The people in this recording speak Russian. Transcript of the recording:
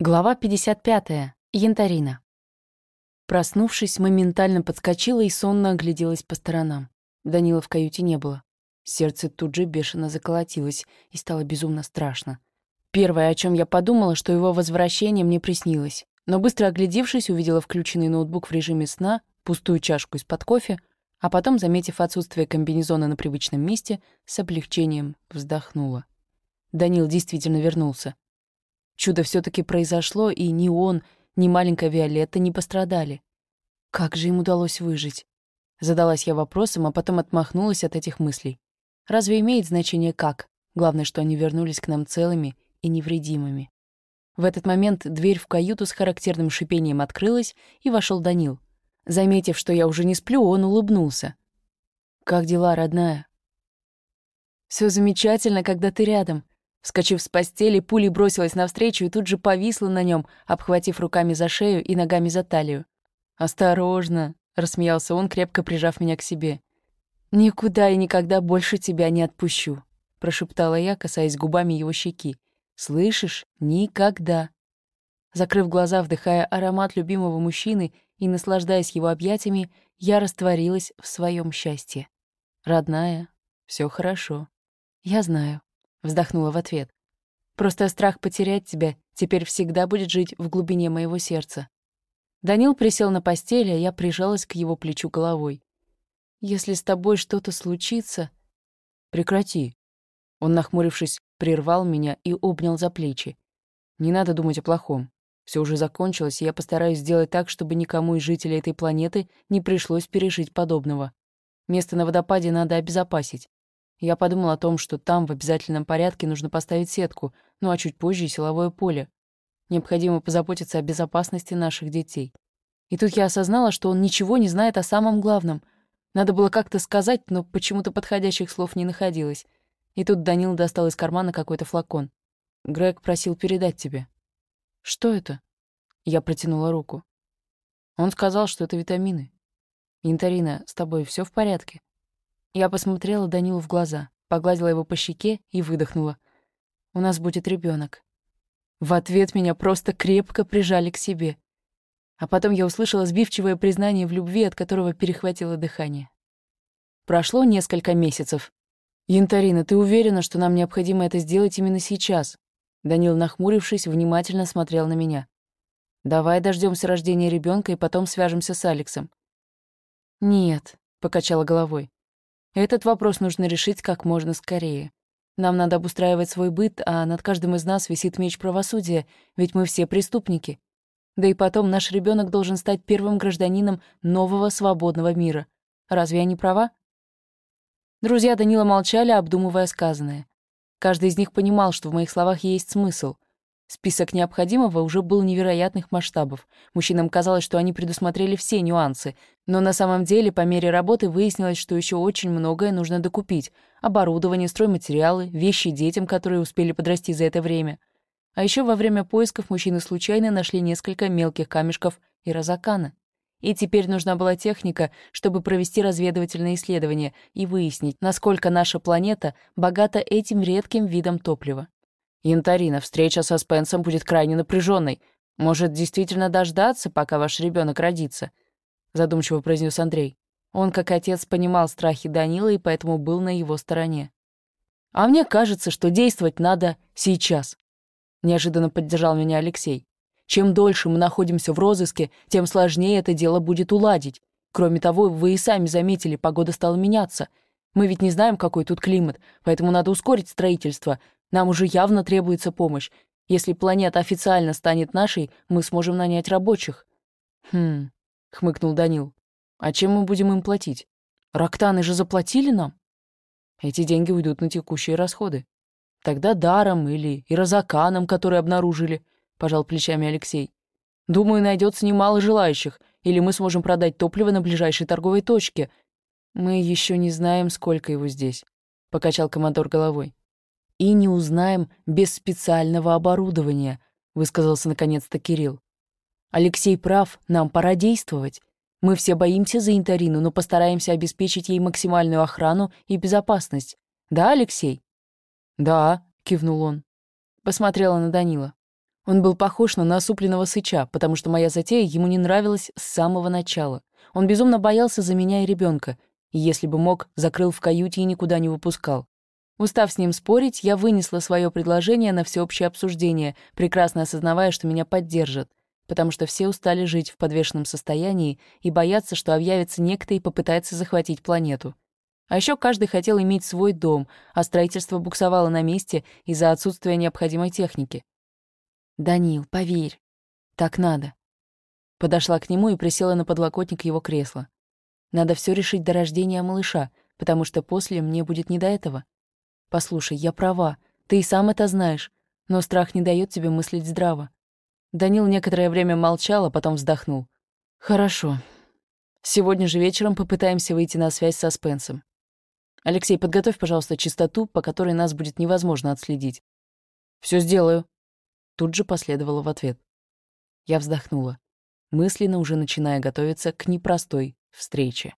Глава 55. Янтарина. Проснувшись, моментально подскочила и сонно огляделась по сторонам. Данила в каюте не было. Сердце тут же бешено заколотилось, и стало безумно страшно. Первое, о чем я подумала, что его возвращение мне приснилось. Но быстро оглядевшись, увидела включенный ноутбук в режиме сна, пустую чашку из-под кофе, а потом, заметив отсутствие комбинезона на привычном месте, с облегчением вздохнула. Данил действительно вернулся. Чудо все таки произошло, и ни он, ни маленькая Виолетта не пострадали. Как же им удалось выжить? Задалась я вопросом, а потом отмахнулась от этих мыслей. Разве имеет значение как? Главное, что они вернулись к нам целыми и невредимыми. В этот момент дверь в каюту с характерным шипением открылась, и вошел Данил. Заметив, что я уже не сплю, он улыбнулся. «Как дела, родная?» Все замечательно, когда ты рядом», Вскочив с постели, пулей бросилась навстречу и тут же повисла на нем, обхватив руками за шею и ногами за талию. «Осторожно!» — рассмеялся он, крепко прижав меня к себе. «Никуда и никогда больше тебя не отпущу», — прошептала я, касаясь губами его щеки. «Слышишь? Никогда!» Закрыв глаза, вдыхая аромат любимого мужчины и наслаждаясь его объятиями, я растворилась в своем счастье. «Родная, все хорошо. Я знаю». Вздохнула в ответ. Просто страх потерять тебя теперь всегда будет жить в глубине моего сердца. Данил присел на постели, а я прижалась к его плечу головой. «Если с тобой что-то случится...» «Прекрати». Он, нахмурившись, прервал меня и обнял за плечи. «Не надо думать о плохом. Все уже закончилось, и я постараюсь сделать так, чтобы никому из жителей этой планеты не пришлось пережить подобного. Место на водопаде надо обезопасить. Я подумал о том, что там в обязательном порядке нужно поставить сетку, ну а чуть позже и силовое поле. Необходимо позаботиться о безопасности наших детей. И тут я осознала, что он ничего не знает о самом главном. Надо было как-то сказать, но почему-то подходящих слов не находилось. И тут Данил достал из кармана какой-то флакон. «Грег просил передать тебе». «Что это?» Я протянула руку. Он сказал, что это витамины. «Янтарина, с тобой все в порядке?» Я посмотрела Данилу в глаза, погладила его по щеке и выдохнула. «У нас будет ребенок. В ответ меня просто крепко прижали к себе. А потом я услышала сбивчивое признание в любви, от которого перехватило дыхание. Прошло несколько месяцев. «Янтарина, ты уверена, что нам необходимо это сделать именно сейчас?» Данил, нахмурившись, внимательно смотрел на меня. «Давай дождемся рождения ребенка и потом свяжемся с Алексом». «Нет», — покачала головой. Этот вопрос нужно решить как можно скорее. Нам надо обустраивать свой быт, а над каждым из нас висит меч правосудия, ведь мы все преступники. Да и потом наш ребенок должен стать первым гражданином нового свободного мира. Разве я не права? Друзья Данила молчали, обдумывая сказанное. Каждый из них понимал, что в моих словах есть смысл. Список необходимого уже был невероятных масштабов. Мужчинам казалось, что они предусмотрели все нюансы, но на самом деле по мере работы выяснилось, что еще очень многое нужно докупить. Оборудование, стройматериалы, вещи детям, которые успели подрасти за это время. А еще во время поисков мужчины случайно нашли несколько мелких камешков и розакана. И теперь нужна была техника, чтобы провести разведывательное исследование и выяснить, насколько наша планета богата этим редким видом топлива. «Янтарина, встреча со Спенсом будет крайне напряженной. Может, действительно дождаться, пока ваш ребенок родится?» Задумчиво произнес Андрей. Он, как отец, понимал страхи Данила и поэтому был на его стороне. «А мне кажется, что действовать надо сейчас», — неожиданно поддержал меня Алексей. «Чем дольше мы находимся в розыске, тем сложнее это дело будет уладить. Кроме того, вы и сами заметили, погода стала меняться. Мы ведь не знаем, какой тут климат, поэтому надо ускорить строительство, нам уже явно требуется помощь. Если планета официально станет нашей, мы сможем нанять рабочих». «Хм», — хмыкнул Данил. «А чем мы будем им платить? Рактаны же заплатили нам?» «Эти деньги уйдут на текущие расходы». «Тогда даром или ирозаканом, который обнаружили», — пожал плечами Алексей. «Думаю, найдется немало желающих, или мы сможем продать топливо на ближайшей торговой точке. Мы еще не знаем, сколько его здесь», — покачал командор головой и не узнаем без специального оборудования», — высказался наконец-то Кирилл. «Алексей прав, нам пора действовать. Мы все боимся за Интарину, но постараемся обеспечить ей максимальную охрану и безопасность. Да, Алексей?» «Да», — кивнул он. Посмотрела на Данила. Он был похож на насупленного сыча, потому что моя затея ему не нравилась с самого начала. Он безумно боялся за меня и ребенка, и если бы мог, закрыл в каюте и никуда не выпускал. Устав с ним спорить, я вынесла свое предложение на всеобщее обсуждение, прекрасно осознавая, что меня поддержат, потому что все устали жить в подвешенном состоянии и боятся, что объявится некто и попытается захватить планету. А еще каждый хотел иметь свой дом, а строительство буксовало на месте из-за отсутствия необходимой техники. «Данил, поверь, так надо». Подошла к нему и присела на подлокотник его кресла. «Надо все решить до рождения малыша, потому что после мне будет не до этого. Послушай, я права, ты и сам это знаешь, но страх не дает тебе мыслить здраво. Данил некоторое время молчал, а потом вздохнул. Хорошо. Сегодня же вечером попытаемся выйти на связь со Спенсом. Алексей, подготовь, пожалуйста, чистоту, по которой нас будет невозможно отследить. Все сделаю. Тут же последовало в ответ. Я вздохнула, мысленно уже начиная готовиться к непростой встрече.